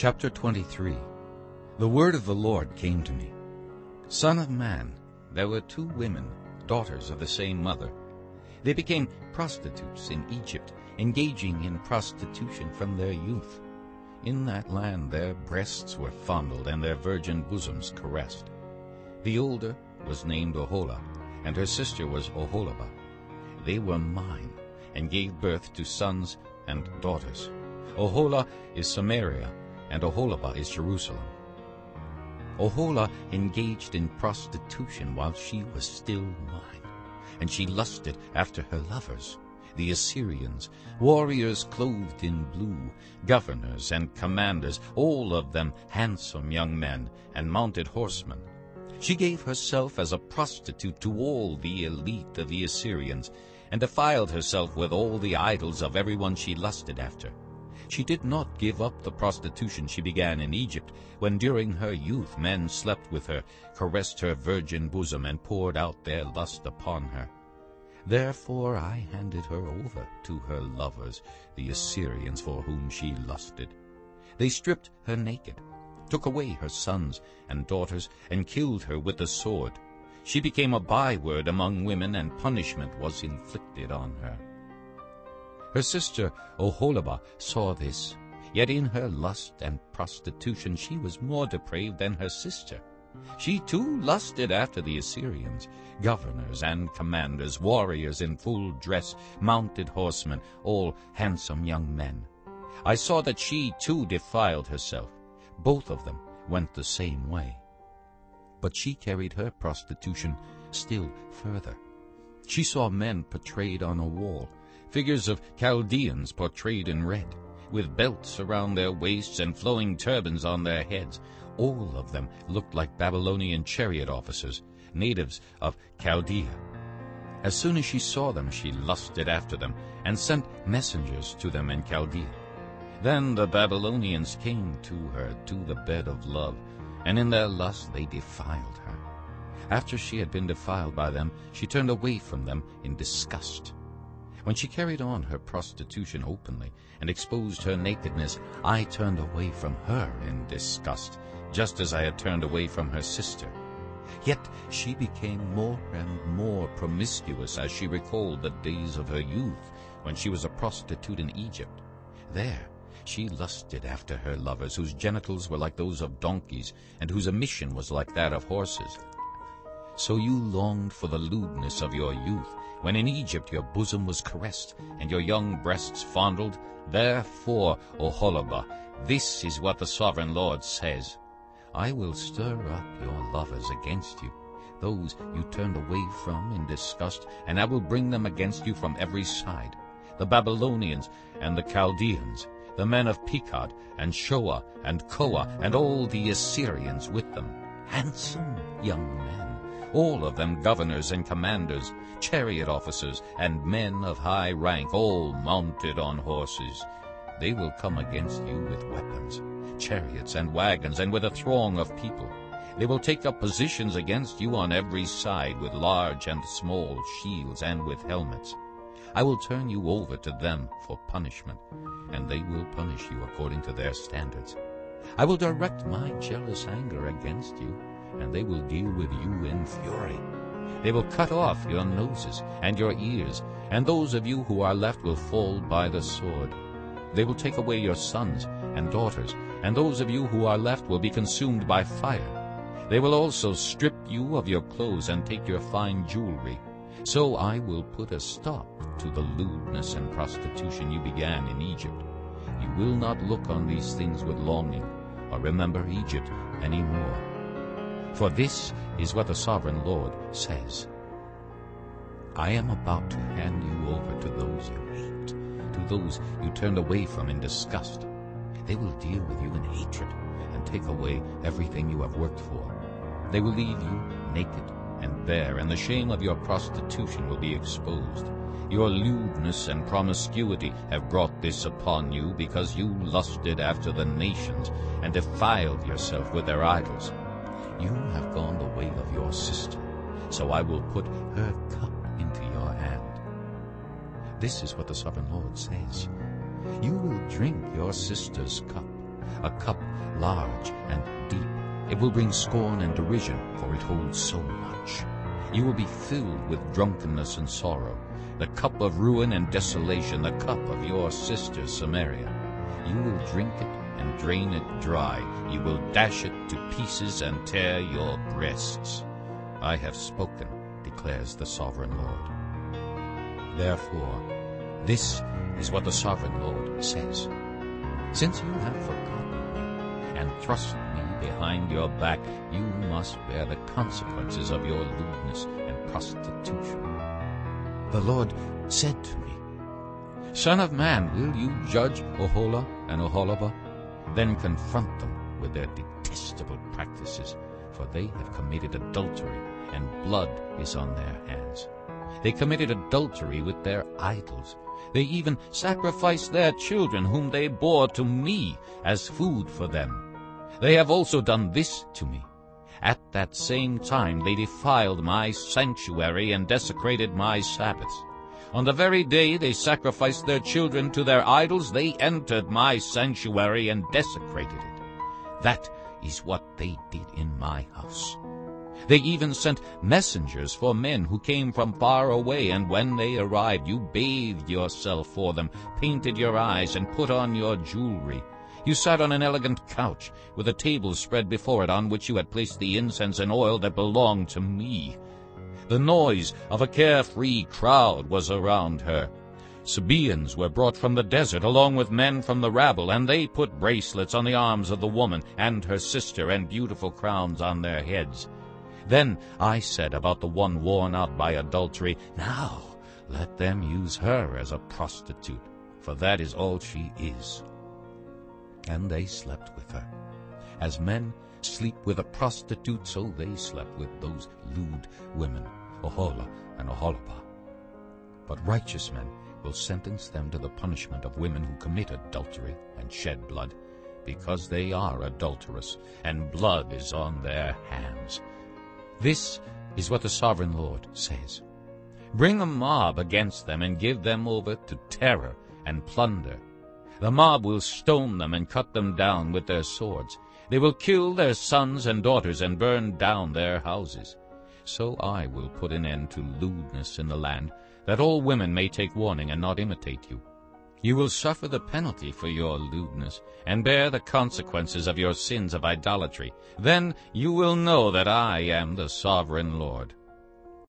Chapter 23 The word of the Lord came to me. Son of man, there were two women, daughters of the same mother. They became prostitutes in Egypt, engaging in prostitution from their youth. In that land their breasts were fondled and their virgin bosoms caressed. The older was named Oholah, and her sister was Oholibah. They were mine, and gave birth to sons and daughters. Oholah is Samaria, and Oholibah is Jerusalem. Oholah engaged in prostitution while she was still mine, and she lusted after her lovers, the Assyrians, warriors clothed in blue, governors and commanders, all of them handsome young men and mounted horsemen. She gave herself as a prostitute to all the elite of the Assyrians, and defiled herself with all the idols of everyone she lusted after. She did not give up the prostitution she began in Egypt, when during her youth men slept with her, caressed her virgin bosom, and poured out their lust upon her. Therefore I handed her over to her lovers, the Assyrians for whom she lusted. They stripped her naked, took away her sons and daughters, and killed her with the sword. She became a byword among women, and punishment was inflicted on her. Her sister Oholibah saw this, yet in her lust and prostitution she was more depraved than her sister. She too lusted after the Assyrians, governors and commanders, warriors in full dress, mounted horsemen, all handsome young men. I saw that she too defiled herself. Both of them went the same way. But she carried her prostitution still further. She saw men portrayed on a wall, figures of Chaldeans portrayed in red, with belts around their waists and flowing turbans on their heads. All of them looked like Babylonian chariot officers, natives of Chaldea. As soon as she saw them, she lusted after them, and sent messengers to them in Chaldea. Then the Babylonians came to her to the bed of love, and in their lust they defiled her. After she had been defiled by them, she turned away from them in disgust. When she carried on her prostitution openly and exposed her nakedness, I turned away from her in disgust, just as I had turned away from her sister. Yet she became more and more promiscuous as she recalled the days of her youth, when she was a prostitute in Egypt. There she lusted after her lovers, whose genitals were like those of donkeys, and whose emission was like that of horses. So you longed for the lewdness of your youth, when in Egypt your bosom was caressed, and your young breasts fondled. Therefore, Oholibah, this is what the sovereign Lord says. I will stir up your lovers against you, those you turned away from in disgust, and I will bring them against you from every side, the Babylonians and the Chaldeans, the men of Pekod and Shoa and Koa, and all the Assyrians with them, handsome young men all of them governors and commanders, chariot officers, and men of high rank, all mounted on horses. They will come against you with weapons, chariots and wagons, and with a throng of people. They will take up positions against you on every side with large and small shields and with helmets. I will turn you over to them for punishment, and they will punish you according to their standards. I will direct my jealous anger against you, and they will deal with you in fury. They will cut off your noses and your ears, and those of you who are left will fall by the sword. They will take away your sons and daughters, and those of you who are left will be consumed by fire. They will also strip you of your clothes and take your fine jewelry. So I will put a stop to the lewdness and prostitution you began in Egypt. You will not look on these things with longing, or remember Egypt any more. For this is what the sovereign Lord says. I am about to hand you over to those you hate, to those you turned away from in disgust. They will deal with you in hatred and take away everything you have worked for. They will leave you naked and bare, and the shame of your prostitution will be exposed. Your lewdness and promiscuity have brought this upon you because you lusted after the nations and defiled yourself with their idols. You have gone the way of your sister, so I will put her cup into your hand. This is what the sovereign Lord says. You will drink your sister's cup. a cup large and deep. It will bring scorn and derision, for it holds so much. You will be filled with drunkenness and sorrow, the cup of ruin and desolation, the cup of your sister Samaria. You will drink it and drain it dry. You will dash it to pieces and tear your breasts. I have spoken, declares the sovereign Lord. Therefore, this is what the sovereign Lord says. Since you have forgotten me and thrust me behind your back, you must bear the consequences of your lewdness and prostitution. The Lord said to me, Son of man, will you judge Oholah and Oholibah? Then confront them with their detestable practices, for they have committed adultery, and blood is on their hands. They committed adultery with their idols. They even sacrificed their children whom they bore to me as food for them. They have also done this to me. At that same time they defiled my sanctuary and desecrated my Sabbaths. On the very day they sacrificed their children to their idols, they entered my sanctuary and desecrated it. That is what they did in my house. They even sent messengers for men who came from far away, and when they arrived, you bathed yourself for them, painted your eyes, and put on your jewelry. You sat on an elegant couch, with a table spread before it on which you had placed the incense and oil that belonged to me. The noise of a carefree crowd was around her. Sabaeans were brought from the desert along with men from the rabble, and they put bracelets on the arms of the woman and her sister and beautiful crowns on their heads. Then I said about the one worn out by adultery, Now let them use her as a prostitute, for that is all she is. And they slept with her. As men sleep with a prostitute, so they slept with those lewd women. Oholah and Oholibah. But righteous men will sentence them to the punishment of women who commit adultery and shed blood, because they are adulterous, and blood is on their hands. This is what the sovereign Lord says. Bring a mob against them and give them over to terror and plunder. The mob will stone them and cut them down with their swords. They will kill their sons and daughters and burn down their houses so I will put an end to lewdness in the land, that all women may take warning and not imitate you. You will suffer the penalty for your lewdness, and bear the consequences of your sins of idolatry. Then you will know that I am the sovereign Lord.